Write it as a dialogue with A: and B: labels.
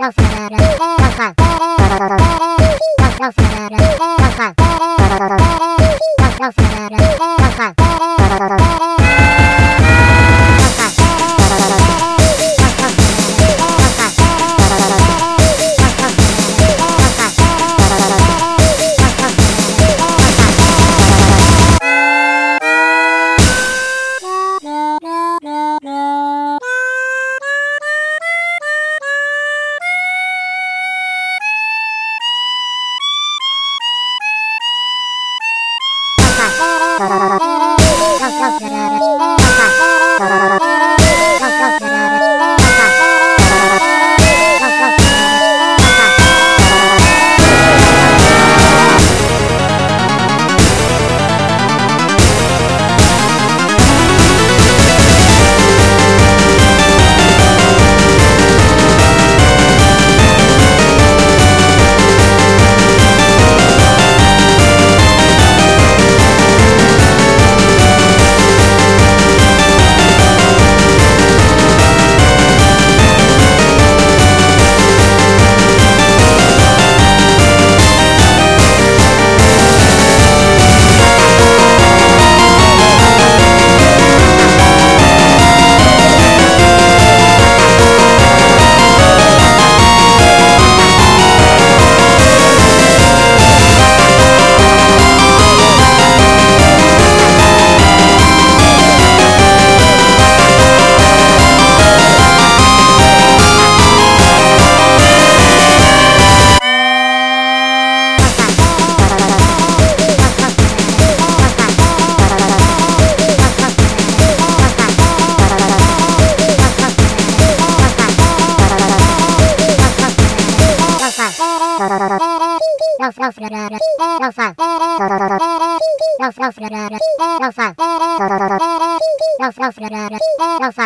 A: Bye.
B: ラフラフララララフ